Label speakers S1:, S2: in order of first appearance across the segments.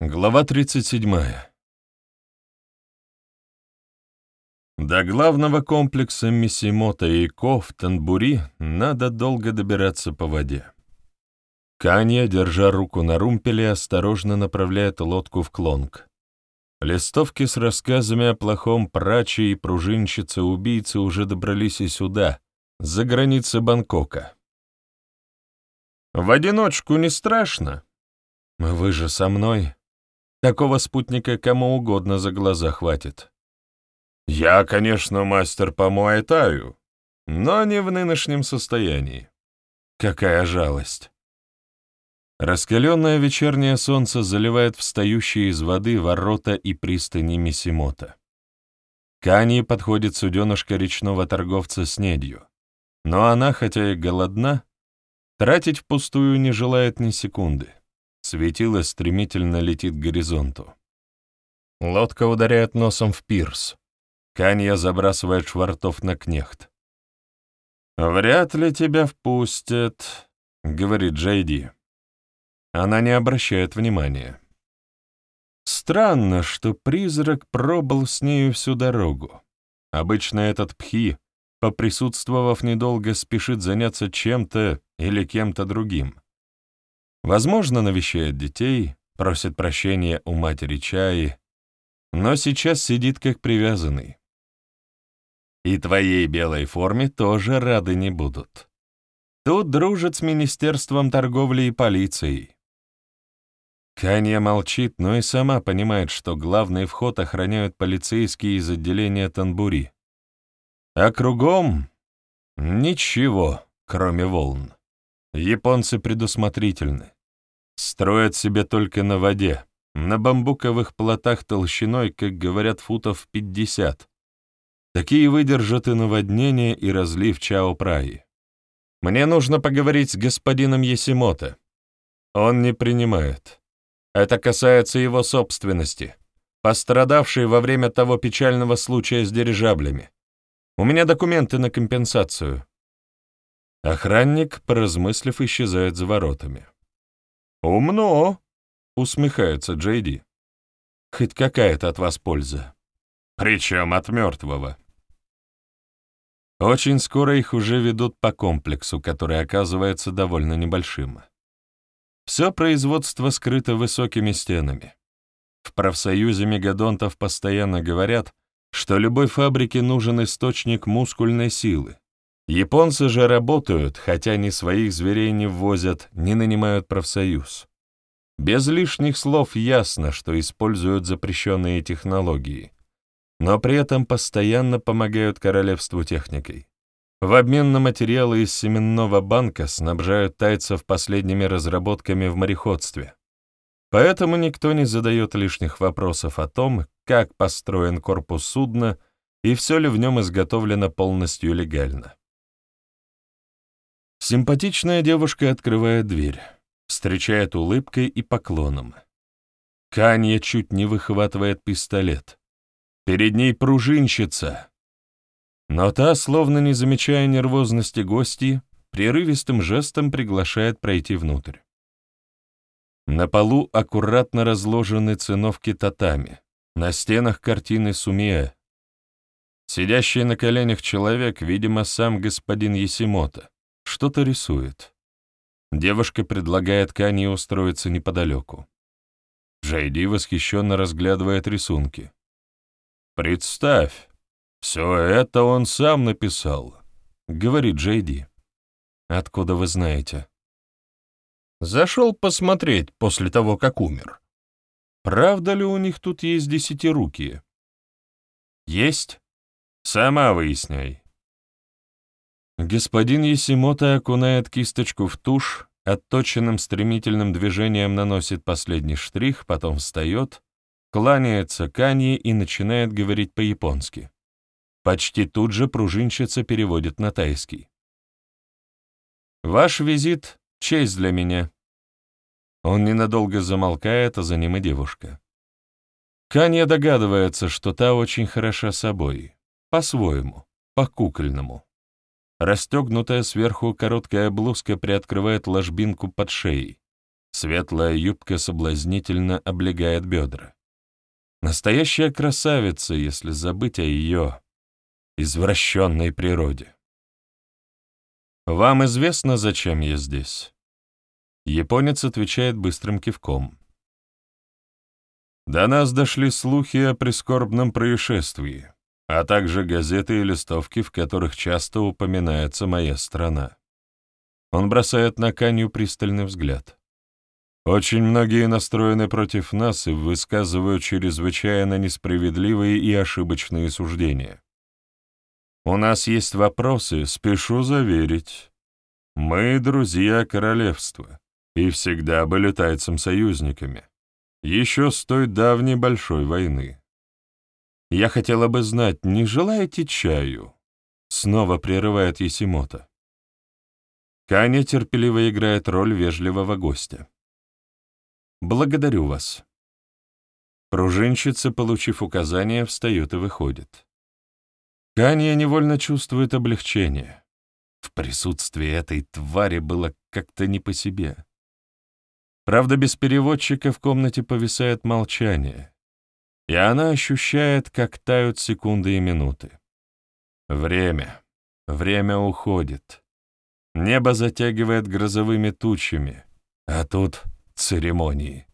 S1: Глава 37. До главного комплекса Мисимота и Ко в Танбури надо долго добираться по воде. Канья, держа руку на румпеле, осторожно направляет лодку в Клонг. Листовки с рассказами о плохом праче и пружинщице-убийце уже добрались и сюда, за границы Бангкока. «В одиночку не страшно?» «Вы же со мной», Такого спутника кому угодно за глаза хватит. Я, конечно, мастер по муайтаю, но не в нынешнем состоянии. Какая жалость. Раскаленное вечернее солнце заливает встающие из воды ворота и пристани Мисимота. Кани подходит суденышко речного торговца с недью, но она, хотя и голодна, тратить впустую не желает ни секунды. Светило стремительно летит к горизонту. Лодка ударяет носом в пирс. Канья забрасывает швартов на кнехт. «Вряд ли тебя впустят», — говорит Джейди. Она не обращает внимания. Странно, что призрак пробыл с нею всю дорогу. Обычно этот пхи, поприсутствовав недолго, спешит заняться чем-то или кем-то другим. Возможно, навещает детей, просит прощения у матери Чаи, но сейчас сидит как привязанный. И твоей белой форме тоже рады не будут. Тут дружат с Министерством торговли и полицией. Канья молчит, но и сама понимает, что главный вход охраняют полицейские из отделения Танбури. А кругом — ничего, кроме волн. Японцы предусмотрительны. Строят себе только на воде, на бамбуковых плотах толщиной, как говорят, футов 50. Такие выдержат и наводнение, и разлив Чао-Праи. Мне нужно поговорить с господином Есимото. Он не принимает. Это касается его собственности, пострадавшей во время того печального случая с дирижаблями. У меня документы на компенсацию. Охранник, поразмыслив, исчезает за воротами. «Умно!» — усмехается Джейди. «Хоть какая-то от вас польза. Причем от мертвого». Очень скоро их уже ведут по комплексу, который оказывается довольно небольшим. Все производство скрыто высокими стенами. В профсоюзе мегадонтов постоянно говорят, что любой фабрике нужен источник мускульной силы, Японцы же работают, хотя ни своих зверей не ввозят, не нанимают профсоюз. Без лишних слов ясно, что используют запрещенные технологии, но при этом постоянно помогают королевству техникой. В обмен на материалы из семенного банка снабжают тайцев последними разработками в мореходстве. Поэтому никто не задает лишних вопросов о том, как построен корпус судна и все ли в нем изготовлено полностью легально. Симпатичная девушка открывает дверь, встречает улыбкой и поклоном. Канья чуть не выхватывает пистолет. Перед ней пружинщица. Но та, словно не замечая нервозности гостей, прерывистым жестом приглашает пройти внутрь. На полу аккуратно разложены циновки татами, на стенах картины Сумия. Сидящий на коленях человек, видимо, сам господин Есимото что-то рисует. Девушка предлагает Кане устроиться неподалеку. Джейди восхищенно разглядывает рисунки. «Представь, все это он сам написал», — говорит Джейди. «Откуда вы знаете?» «Зашел посмотреть после того, как умер. Правда ли у них тут есть десятирукие?» «Есть. Сама выясняй. Господин Есимото окунает кисточку в тушь, отточенным стремительным движением наносит последний штрих, потом встает, кланяется Канье и начинает говорить по-японски. Почти тут же пружинщица переводит на тайский. «Ваш визит — честь для меня». Он ненадолго замолкает, а за ним и девушка. Канья догадывается, что та очень хороша собой, по-своему, по-кукольному. Расстегнутая сверху короткая блузка приоткрывает ложбинку под шеей. Светлая юбка соблазнительно облегает бедра. Настоящая красавица, если забыть о ее извращенной природе. «Вам известно, зачем я здесь?» Японец отвечает быстрым кивком. До нас дошли слухи о прискорбном происшествии, а также газеты и листовки, в которых часто упоминается моя страна. Он бросает на Канью пристальный взгляд. Очень многие настроены против нас и высказывают чрезвычайно несправедливые и ошибочные суждения. У нас есть вопросы, спешу заверить. Мы друзья королевства и всегда были тайцем-союзниками еще с той давней большой войны. Я хотела бы знать, не желаете чаю? Снова прерывает Есимота. Каня терпеливо играет роль вежливого гостя. «Благодарю вас». Пружинщица, получив указание, встает и выходит. Канья невольно чувствует облегчение. В присутствии этой твари было как-то не по себе. Правда, без переводчика в комнате повисает молчание, и она ощущает, как тают секунды и минуты. Время. Время уходит. Небо затягивает грозовыми тучами, а тут церемонии.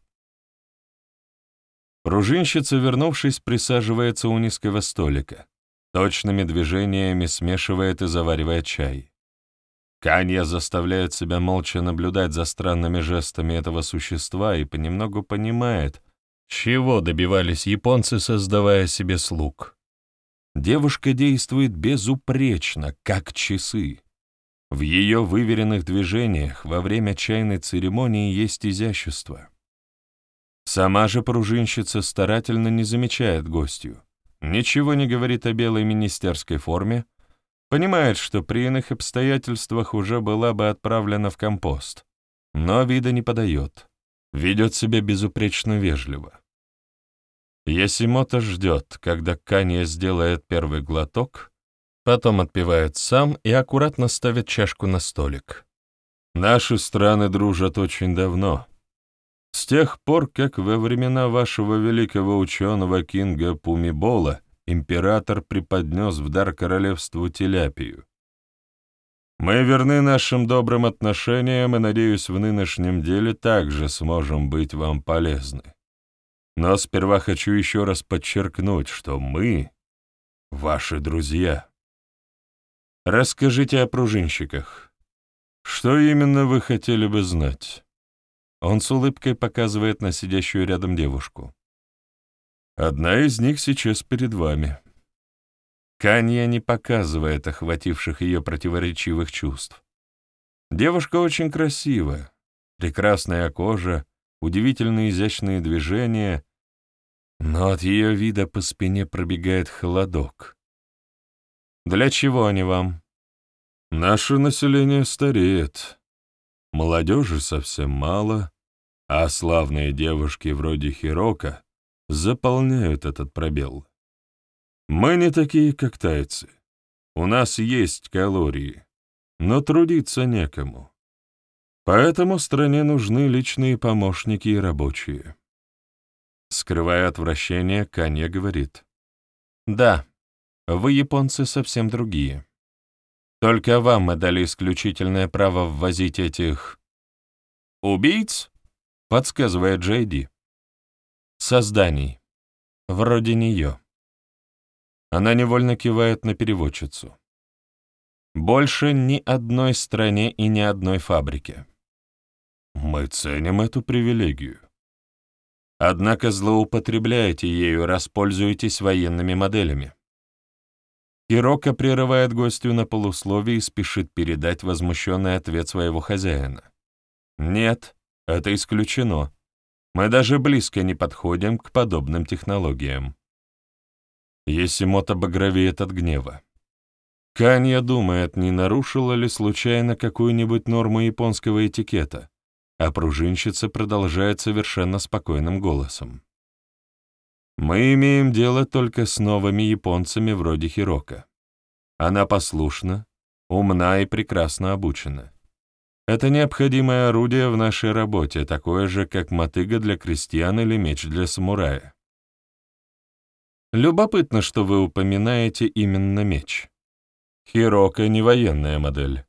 S1: Пружинщица, вернувшись, присаживается у низкого столика, точными движениями смешивает и заваривает чай. Канья заставляет себя молча наблюдать за странными жестами этого существа и понемногу понимает, чего добивались японцы, создавая себе слуг. Девушка действует безупречно, как часы. В ее выверенных движениях во время чайной церемонии есть изящество. Сама же пружинщица старательно не замечает гостью, ничего не говорит о белой министерской форме, Понимает, что при иных обстоятельствах уже была бы отправлена в компост, но вида не подает, ведет себя безупречно вежливо. Ясимото ждет, когда Канья сделает первый глоток, потом отпивает сам и аккуратно ставит чашку на столик. Наши страны дружат очень давно. С тех пор, как во времена вашего великого ученого Кинга Пумибола император преподнес в дар королевству Теляпию. Мы верны нашим добрым отношениям и, надеюсь, в нынешнем деле также сможем быть вам полезны. Но сперва хочу еще раз подчеркнуть, что мы — ваши друзья. Расскажите о пружинщиках. Что именно вы хотели бы знать? Он с улыбкой показывает на сидящую рядом девушку. Одна из них сейчас перед вами. Канья не показывает охвативших ее противоречивых чувств. Девушка очень красивая, прекрасная кожа, удивительно изящные движения, но от ее вида по спине пробегает холодок. Для чего они вам? Наше население стареет. Молодежи совсем мало, а славные девушки вроде Хирока заполняют этот пробел. Мы не такие, как тайцы. У нас есть калории, но трудиться некому. Поэтому стране нужны личные помощники и рабочие. Скрывая отвращение, Канья говорит. «Да, вы, японцы, совсем другие. Только вам мы дали исключительное право ввозить этих... убийц?» — подсказывает Джейди созданий, вроде нее. Она невольно кивает на переводчицу. Больше ни одной стране и ни одной фабрике. Мы ценим эту привилегию. Однако злоупотребляете ею, распользуетесь военными моделями. Кирока прерывает гостю на полусловие и спешит передать возмущенный ответ своего хозяина. Нет, это исключено. Мы даже близко не подходим к подобным технологиям. Есимото багровеет от гнева. Канья думает, не нарушила ли случайно какую-нибудь норму японского этикета, а пружинщица продолжает совершенно спокойным голосом. «Мы имеем дело только с новыми японцами вроде Хирока. Она послушна, умна и прекрасно обучена. Это необходимое орудие в нашей работе, такое же, как мотыга для крестьян или меч для самурая. Любопытно, что вы упоминаете именно меч. Хирока — не военная модель.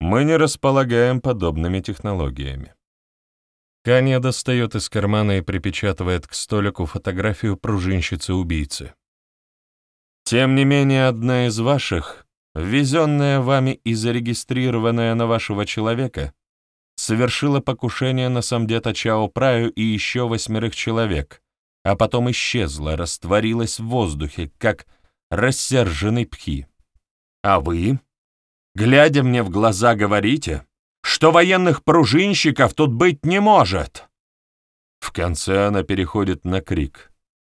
S1: Мы не располагаем подобными технологиями. Канья достает из кармана и припечатывает к столику фотографию пружинщицы-убийцы. Тем не менее, одна из ваших, ввезенная вами и зарегистрированная на вашего человека, совершила покушение на самдета Чао Праю и еще восьмерых человек, а потом исчезла, растворилась в воздухе, как рассерженный пхи. А вы, глядя мне в глаза, говорите, что военных пружинщиков тут быть не может. В конце она переходит на крик,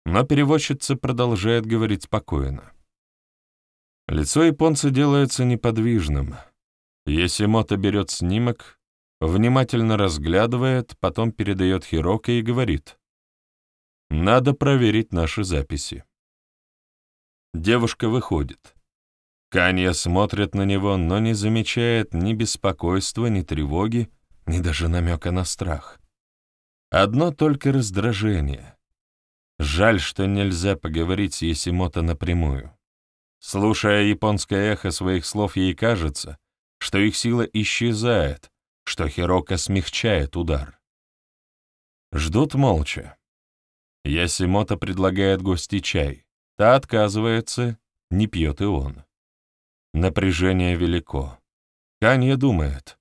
S1: но переводчица продолжает говорить спокойно. Лицо японца делается неподвижным. Есимото берет снимок, внимательно разглядывает, потом передает Хироко и говорит. «Надо проверить наши записи». Девушка выходит. Канья смотрит на него, но не замечает ни беспокойства, ни тревоги, ни даже намека на страх. Одно только раздражение. Жаль, что нельзя поговорить с Есимото напрямую. Слушая японское эхо своих слов, ей кажется, что их сила исчезает, что Хирока смягчает удар. Ждут молча. Ясимото предлагает гости чай. Та отказывается, не пьет и он. Напряжение велико. Канья думает.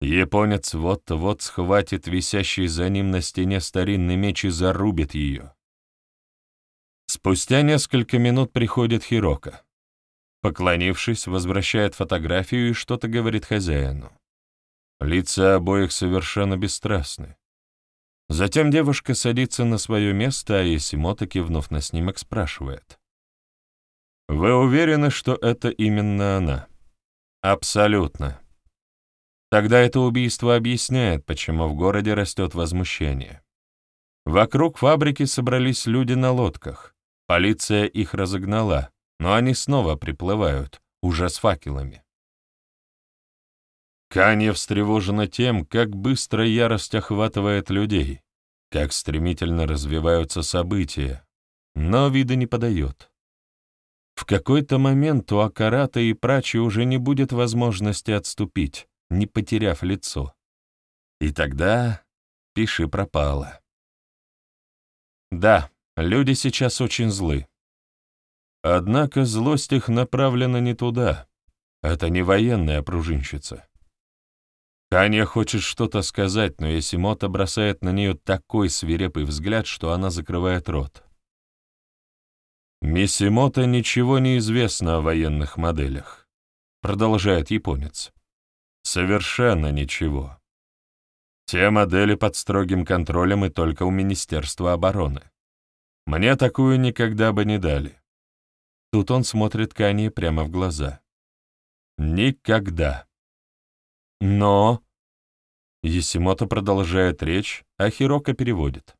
S1: Японец вот-вот схватит висящий за ним на стене старинный меч и зарубит ее. Спустя несколько минут приходит Хирока. Поклонившись, возвращает фотографию и что-то говорит хозяину. Лица обоих совершенно бесстрастны. Затем девушка садится на свое место, а Есимото, кивнув на снимок, спрашивает. Вы уверены, что это именно она? Абсолютно. Тогда это убийство объясняет, почему в городе растет возмущение. Вокруг фабрики собрались люди на лодках. Полиция их разогнала, но они снова приплывают, уже с факелами. Канье встревожена тем, как быстро ярость охватывает людей, как стремительно развиваются события, но вида не подает. В какой-то момент у Акарата и Прачи уже не будет возможности отступить, не потеряв лицо. И тогда пиши пропало. Да, люди сейчас очень злы. Однако злость их направлена не туда. Это не военная пружинщица. Канья хочет что-то сказать, но Есимото бросает на нее такой свирепый взгляд, что она закрывает рот. «Миссимото ничего не известно о военных моделях», — продолжает японец. «Совершенно ничего. Те модели под строгим контролем и только у Министерства обороны. Мне такую никогда бы не дали». Тут он смотрит Кани прямо в глаза. «Никогда». «Но...» Есимото продолжает речь, а Хирока переводит.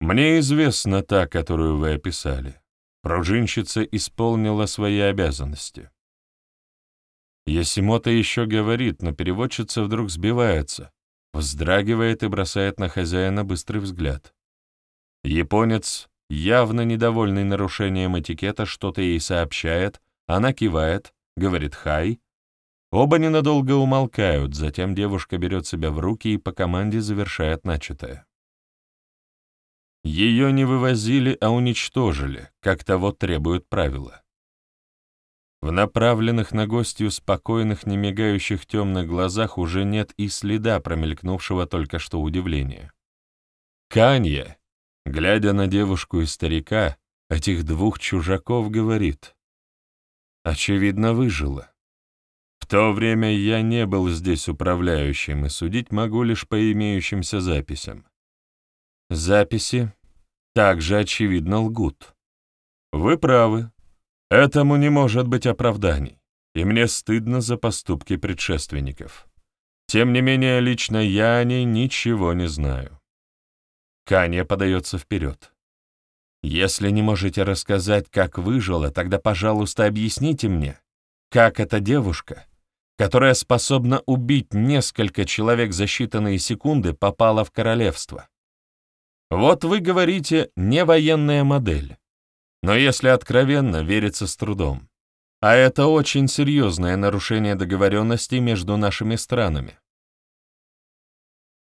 S1: Мне известна та, которую вы описали. Пружинщица исполнила свои обязанности. Ясимото еще говорит, но переводчица вдруг сбивается, вздрагивает и бросает на хозяина быстрый взгляд. Японец, явно недовольный нарушением этикета, что-то ей сообщает, она кивает, говорит «хай». Оба ненадолго умолкают, затем девушка берет себя в руки и по команде завершает начатое. Ее не вывозили, а уничтожили, как того требуют правила. В направленных на гостью спокойных, немигающих темных глазах уже нет и следа промелькнувшего только что удивления. Канья, глядя на девушку и старика, этих двух чужаков говорит. Очевидно, выжила. В то время я не был здесь управляющим, и судить могу лишь по имеющимся записям. Записи также, очевидно, лгут. Вы правы. Этому не может быть оправданий, и мне стыдно за поступки предшественников. Тем не менее, лично я о ней ничего не знаю. Каня подается вперед. Если не можете рассказать, как выжила, тогда, пожалуйста, объясните мне, как эта девушка, которая способна убить несколько человек за считанные секунды, попала в королевство. Вот вы говорите «не военная модель», но если откровенно, верится с трудом. А это очень серьезное нарушение договоренностей между нашими странами.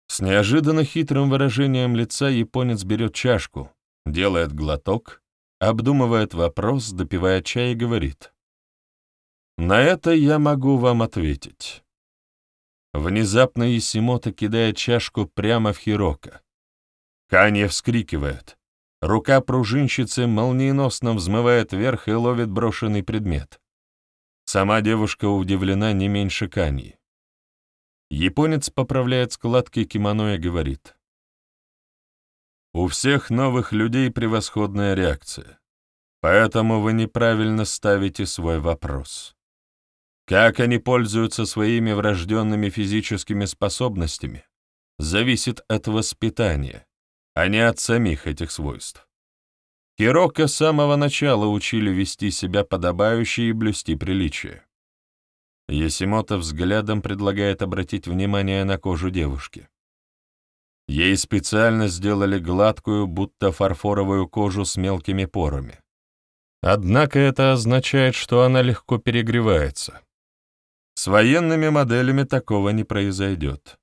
S1: С неожиданно хитрым выражением лица японец берет чашку, делает глоток, обдумывает вопрос, допивая чай и говорит. На это я могу вам ответить. Внезапно Исимото кидает чашку прямо в Хирока. Канье вскрикивает. Рука пружинщицы молниеносно взмывает вверх и ловит брошенный предмет. Сама девушка удивлена не меньше Каньи. Японец поправляет складки кимоно и говорит. «У всех новых людей превосходная реакция, поэтому вы неправильно ставите свой вопрос. Как они пользуются своими врожденными физическими способностями, зависит от воспитания, а не от самих этих свойств. Кирока с самого начала учили вести себя подобающе и блюсти приличие. Есимото взглядом предлагает обратить внимание на кожу девушки. Ей специально сделали гладкую, будто фарфоровую кожу с мелкими порами. Однако это означает, что она легко перегревается. С военными моделями такого не произойдет.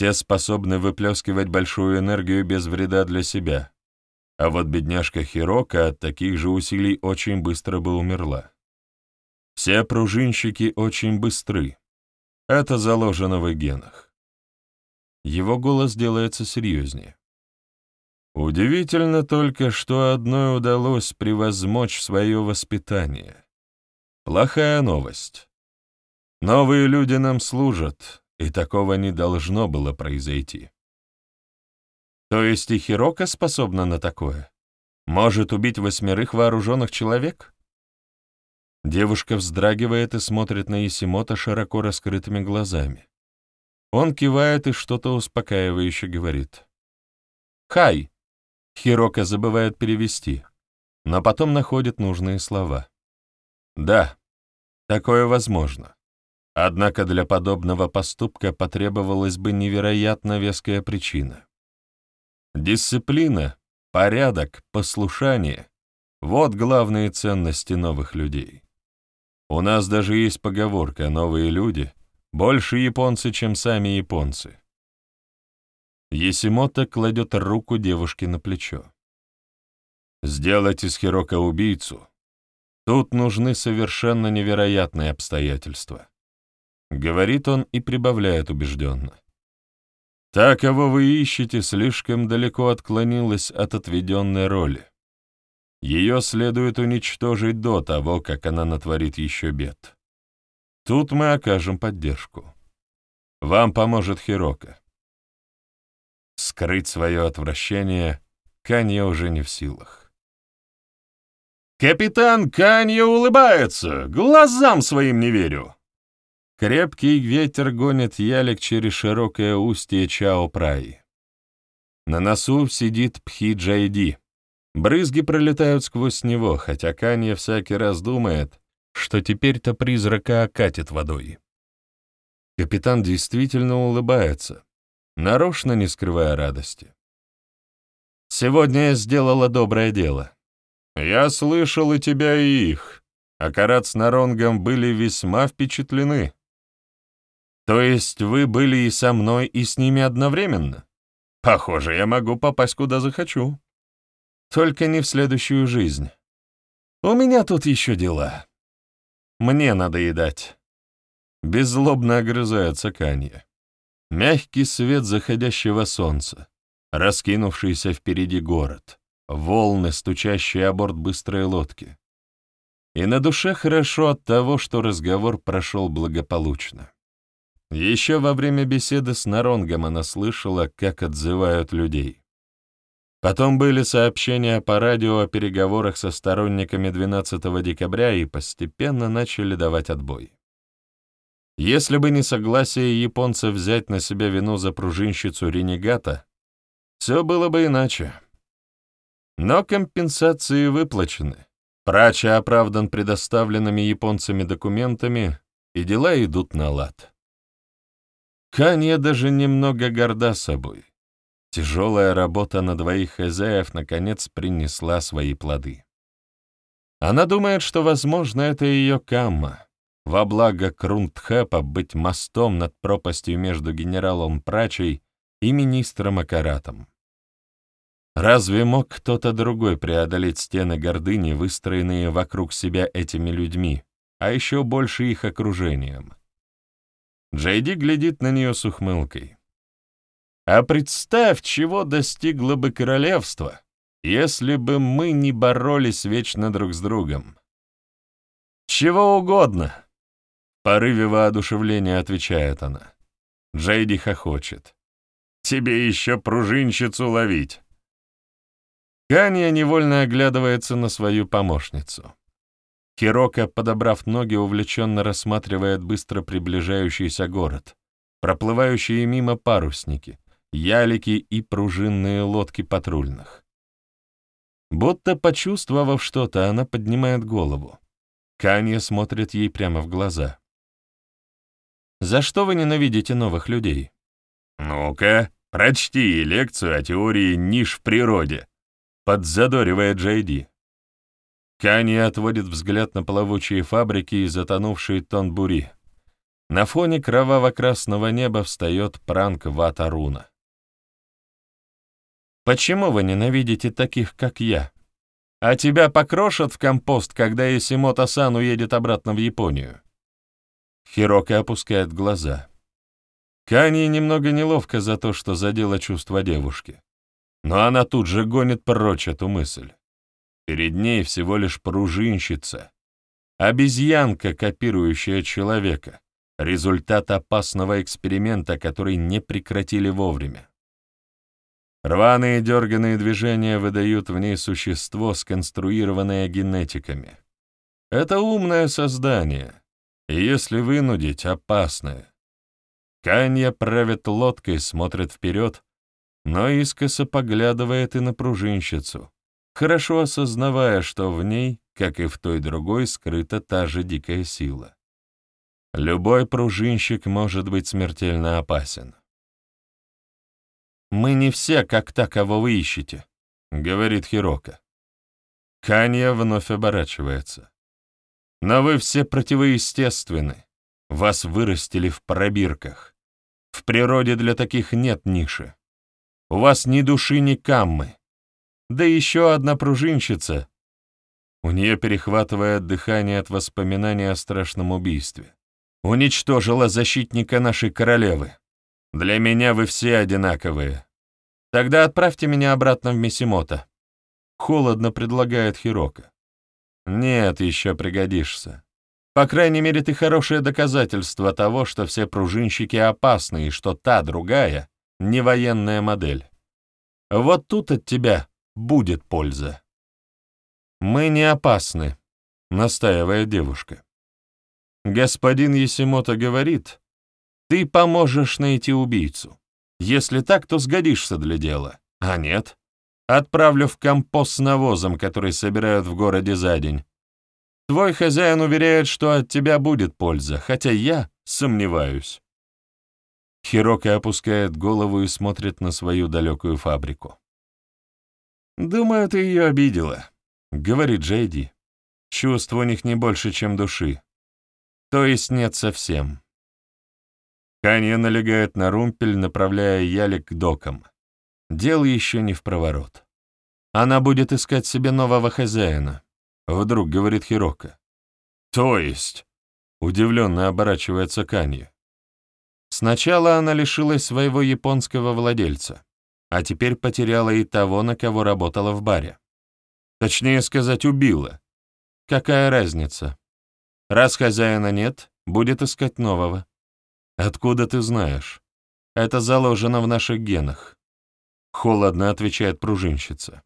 S1: Те способны выплескивать большую энергию без вреда для себя. А вот бедняжка Хирока от таких же усилий очень быстро бы умерла. Все пружинщики очень быстры. Это заложено в генах. Его голос делается серьезнее. Удивительно только, что одной удалось превозмочь свое воспитание. Плохая новость. Новые люди нам служат, и такого не должно было произойти. То есть и Хирока способна на такое? Может убить восьмерых вооруженных человек? Девушка вздрагивает и смотрит на Исимото широко раскрытыми глазами. Он кивает и что-то успокаивающе говорит. «Хай!» Хирока забывает перевести, но потом находит нужные слова. «Да, такое возможно. Однако для подобного поступка потребовалась бы невероятно веская причина. Дисциплина, порядок, послушание — вот главные ценности новых людей. У нас даже есть поговорка «новые люди» — больше японцы, чем сами японцы. Есимото кладет руку девушке на плечо. Сделать из Хирока убийцу — тут нужны совершенно невероятные обстоятельства. Говорит он и прибавляет убежденно. Та, кого вы ищете, слишком далеко отклонилась от отведенной роли. Ее следует уничтожить до того, как она натворит еще бед. Тут мы окажем поддержку. Вам поможет Хирока. Скрыть свое отвращение Канье уже не в силах. «Капитан Канье улыбается! Глазам своим не верю!» Крепкий ветер гонит ялик через широкое устье Чао-Праи. На носу сидит Пхи-Джайди. Брызги пролетают сквозь него, хотя Канья всякий раз думает, что теперь-то призрака окатит водой. Капитан действительно улыбается, нарочно не скрывая радости. «Сегодня я сделала доброе дело. Я слышал и тебя, и их, а Карат с Наронгом были весьма впечатлены. То есть вы были и со мной, и с ними одновременно? Похоже, я могу попасть куда захочу. Только не в следующую жизнь. У меня тут еще дела. Мне надо едать. Беззлобно огрызается Канья. Мягкий свет заходящего солнца, раскинувшийся впереди город, волны, стучащие о борт быстрой лодки. И на душе хорошо от того, что разговор прошел благополучно. Еще во время беседы с Наронгом она слышала, как отзывают людей. Потом были сообщения по радио о переговорах со сторонниками 12 декабря и постепенно начали давать отбой. Если бы не согласие японцев взять на себя вину за пружинщицу Ренегата, все было бы иначе. Но компенсации выплачены. Прача оправдан предоставленными японцами документами, и дела идут на лад. Канья даже немного горда собой. Тяжелая работа на двоих хозяев наконец принесла свои плоды. Она думает, что, возможно, это ее камма, во благо Крундхэпа быть мостом над пропастью между генералом Прачей и министром Акаратом. Разве мог кто-то другой преодолеть стены гордыни, выстроенные вокруг себя этими людьми, а еще больше их окружением? Джейди глядит на нее с ухмылкой. А представь, чего достигло бы королевство, если бы мы не боролись вечно друг с другом. Чего угодно. В порыве воодушевления отвечает она. Джейди хохочет. Тебе еще пружинщицу ловить. Канья невольно оглядывается на свою помощницу. Хирока, подобрав ноги, увлеченно рассматривает быстро приближающийся город, проплывающие мимо парусники, ялики и пружинные лодки патрульных. Будто почувствовав что-то, она поднимает голову. Канья смотрит ей прямо в глаза. «За что вы ненавидите новых людей?» «Ну-ка, прочти лекцию о теории ниш в природе», — подзадоривает Джейди. Канья отводит взгляд на плавучие фабрики и затонувшие тонбури. На фоне кроваво-красного неба встает пранк Ватаруна. Почему вы ненавидите таких, как я? А тебя покрошат в компост, когда Исимото-сан уедет обратно в Японию?» Хирока опускает глаза. Кани немного неловко за то, что задела чувства девушки. Но она тут же гонит прочь эту мысль. Перед ней всего лишь пружинщица. Обезьянка, копирующая человека. Результат опасного эксперимента, который не прекратили вовремя. Рваные дерганные движения выдают в ней существо, сконструированное генетиками. Это умное создание, и если вынудить, опасное. Канья правит лодкой, смотрит вперед, но искоса поглядывает и на пружинщицу, хорошо осознавая, что в ней, как и в той другой, скрыта та же дикая сила. Любой пружинщик может быть смертельно опасен. «Мы не все, как та, кого вы ищете», — говорит Хирока. Канья вновь оборачивается. «Но вы все противоестественны. Вас вырастили в пробирках. В природе для таких нет ниши. У вас ни души, ни каммы. Да еще одна пружинщица». У нее перехватывает дыхание от воспоминания о страшном убийстве. «Уничтожила защитника нашей королевы. Для меня вы все одинаковые. Тогда отправьте меня обратно в Мисимото. Холодно предлагает Хирока. Нет, еще пригодишься. По крайней мере, ты хорошее доказательство того, что все пружинщики опасны и что та, другая, не военная модель. Вот тут от тебя будет польза. Мы не опасны, настаивает девушка. Господин Есимото говорит, ты поможешь найти убийцу. Если так, то сгодишься для дела. А нет, отправлю в компост с навозом, который собирают в городе за день. Твой хозяин уверяет, что от тебя будет польза, хотя я сомневаюсь. Хирока опускает голову и смотрит на свою далекую фабрику. «Думаю, ты ее обидела», — говорит Джейди. «Чувств у них не больше, чем души. То есть нет совсем. Канья налегает на румпель, направляя ялик к докам. Дело еще не в проворот. Она будет искать себе нового хозяина, вдруг говорит Хирока. То есть? Удивленно оборачивается Канья. Сначала она лишилась своего японского владельца, а теперь потеряла и того, на кого работала в баре. Точнее сказать, убила. Какая разница? Раз хозяина нет, будет искать нового. «Откуда ты знаешь? Это заложено в наших генах». Холодно отвечает пружинщица.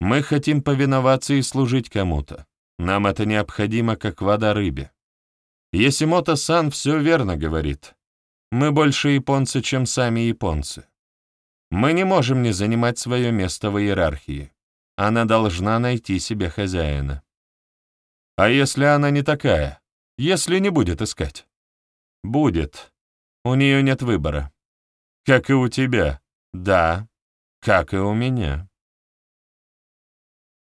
S1: «Мы хотим повиноваться и служить кому-то. Нам это необходимо, как вода рыбе. Есимото-сан все верно говорит. Мы больше японцы, чем сами японцы. Мы не можем не занимать свое место в иерархии. Она должна найти себе хозяина. А если она не такая? если не будет искать. Будет. У нее нет выбора. Как и у тебя. Да, как и у меня.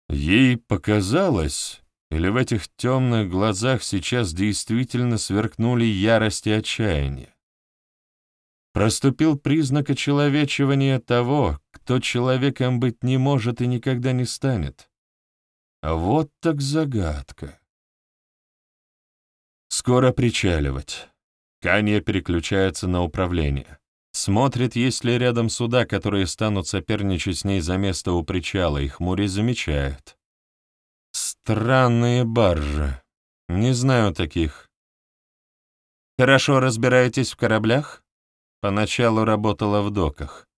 S1: Ей показалось, или в этих темных глазах сейчас действительно сверкнули ярость и отчаяние. Проступил признак очеловечивания того, кто человеком быть не может и никогда не станет. Вот так загадка. Скоро причаливать. Канья переключается на управление. Смотрит, есть ли рядом суда, которые станут соперничать с ней за место у причала, и хмурясь замечает. Странные баржи. Не знаю таких. Хорошо разбираетесь в кораблях? Поначалу работала в доках.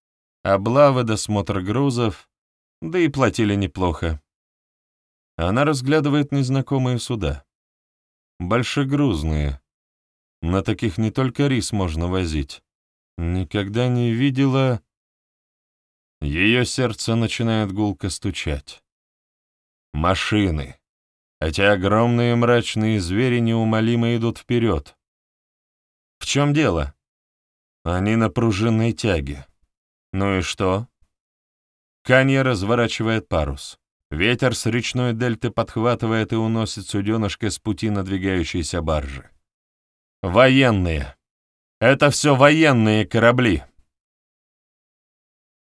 S1: Облавы, досмотр грузов, да и платили неплохо. Она разглядывает незнакомые суда. Большегрузные. На таких не только рис можно возить. Никогда не видела... Ее сердце начинает гулко стучать. Машины. Эти огромные мрачные звери неумолимо идут вперед. В чем дело? Они на пружинной тяге. Ну и что? Канья разворачивает парус. Ветер с речной дельты подхватывает и уносит суденышко с пути надвигающейся баржи. Военные. Это все военные корабли.